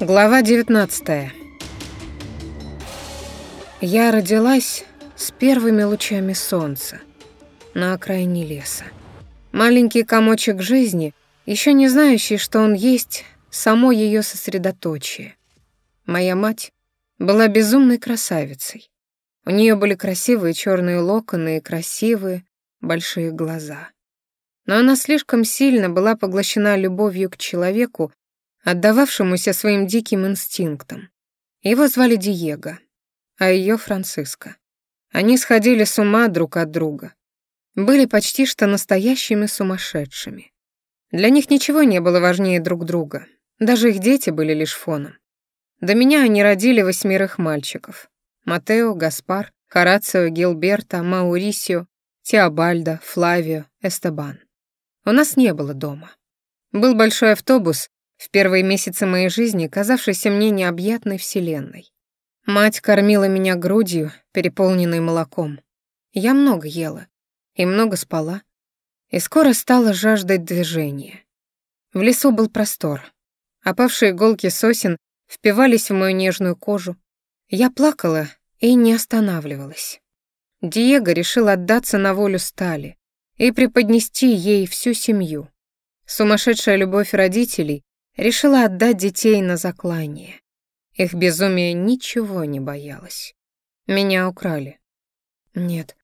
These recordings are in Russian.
Глава 19. Я родилась с первыми лучами солнца на окраине леса. Маленький комочек жизни, еще не знающий, что он есть само ее сосредоточие. Моя мать была безумной красавицей. У нее были красивые черные локоны и красивые большие глаза. Но она слишком сильно была поглощена любовью к человеку, Отдававшемуся своим диким инстинктам. Его звали Диего, а ее Франциско. Они сходили с ума друг от друга. Были почти что настоящими сумасшедшими. Для них ничего не было важнее друг друга. Даже их дети были лишь фоном. До меня они родили восьмерых мальчиков. Матео, Гаспар, Хорацио, Гилберто, Маурисио, Теобальдо, Флавио, Эстебан. У нас не было дома. Был большой автобус, в Первые месяцы моей жизни, казавшейся мне необъятной вселенной. Мать кормила меня грудью, переполненной молоком. Я много ела и много спала, и скоро стала жаждать движения. В лесу был простор. Опавшие иголки сосен впивались в мою нежную кожу. Я плакала и не останавливалась. Диего решил отдаться на волю стали и преподнести ей всю семью. Сумасшедшая любовь родителей решила отдать детей на заклание. Их безумие ничего не боялось. Меня украли. Нет,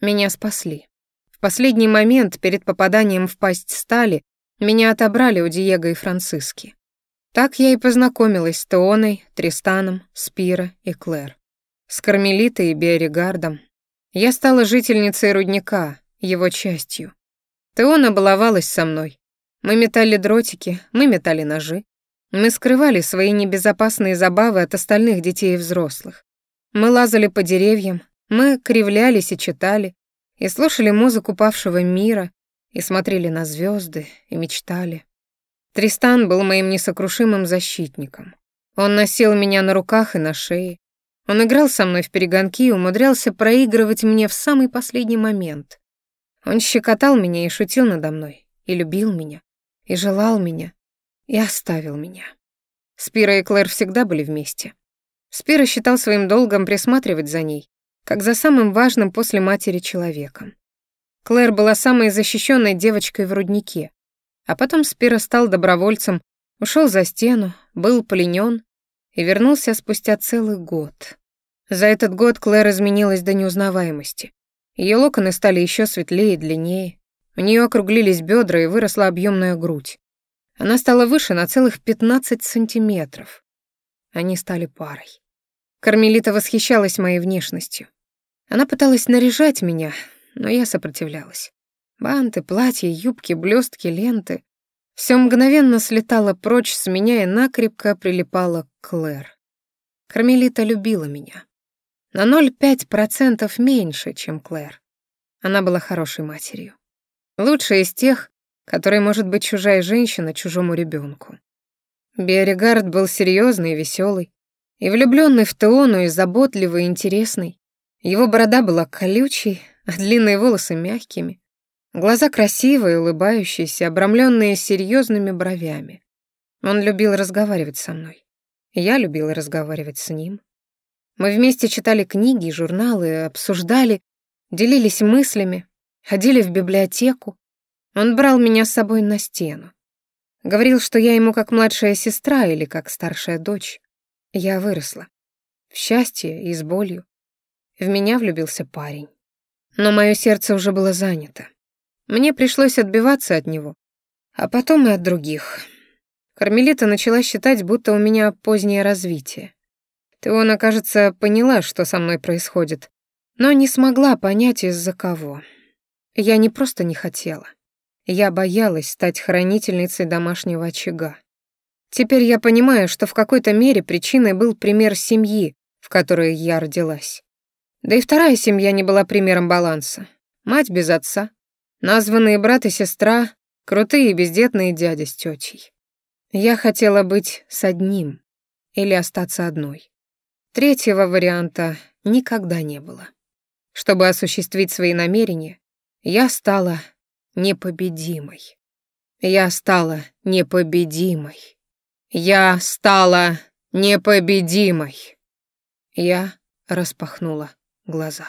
меня спасли. В последний момент перед попаданием в пасть стали меня отобрали у Диего и Франциски. Так я и познакомилась с Теоной, Тристаном, Спира и Клэр. С Кармелитой и Биоригардом. Я стала жительницей рудника, его частью. Теона баловалась со мной, мы метали дротики, мы метали ножи. Мы скрывали свои небезопасные забавы от остальных детей и взрослых. Мы лазали по деревьям, мы кривлялись и читали, и слушали музыку павшего мира, и смотрели на звезды, и мечтали. Тристан был моим несокрушимым защитником. Он носил меня на руках и на шее. Он играл со мной в перегонки и умудрялся проигрывать мне в самый последний момент. Он щекотал меня и шутил надо мной, и любил меня и желал меня, и оставил меня. Спира и Клэр всегда были вместе. Спира считал своим долгом присматривать за ней, как за самым важным после матери человеком. Клэр была самой защищенной девочкой в руднике, а потом Спира стал добровольцем, ушел за стену, был пленен и вернулся спустя целый год. За этот год Клэр изменилась до неузнаваемости. Ее локоны стали еще светлее и длиннее, у нее округлились бедра и выросла объемная грудь. Она стала выше на целых 15 сантиметров. Они стали парой. Кармелита восхищалась моей внешностью. Она пыталась наряжать меня, но я сопротивлялась. Банты, платья, юбки, блестки, ленты. Все мгновенно слетало прочь с меня и накрепко прилипало к Клэр. Кармелита любила меня. На 0,5% меньше, чем Клэр. Она была хорошей матерью. Лучшая из тех, которой может быть чужая женщина чужому ребенку. Биоригард был серьезный и веселый, и влюбленный в Теону и заботливый и интересный. Его борода была колючей, а длинные волосы мягкими. Глаза красивые, улыбающиеся, обрамленные серьезными бровями. Он любил разговаривать со мной. Я любила разговаривать с ним. Мы вместе читали книги и журналы, обсуждали, делились мыслями, ходили в библиотеку. Он брал меня с собой на стену. Говорил, что я ему как младшая сестра или как старшая дочь. Я выросла. В счастье и с болью. В меня влюбился парень. Но мое сердце уже было занято. Мне пришлось отбиваться от него, а потом и от других. Кармелита начала считать, будто у меня позднее развитие. Теона, кажется, поняла, что со мной происходит, но не смогла понять, из-за кого. Я не просто не хотела. Я боялась стать хранительницей домашнего очага. Теперь я понимаю, что в какой-то мере причиной был пример семьи, в которой я родилась. Да и вторая семья не была примером баланса. Мать без отца, названные брат и сестра, крутые и бездетные дядя с тетей. Я хотела быть с одним или остаться одной. Третьего варианта никогда не было. Чтобы осуществить свои намерения, Я стала непобедимой. Я стала непобедимой. Я стала непобедимой. Я распахнула глаза.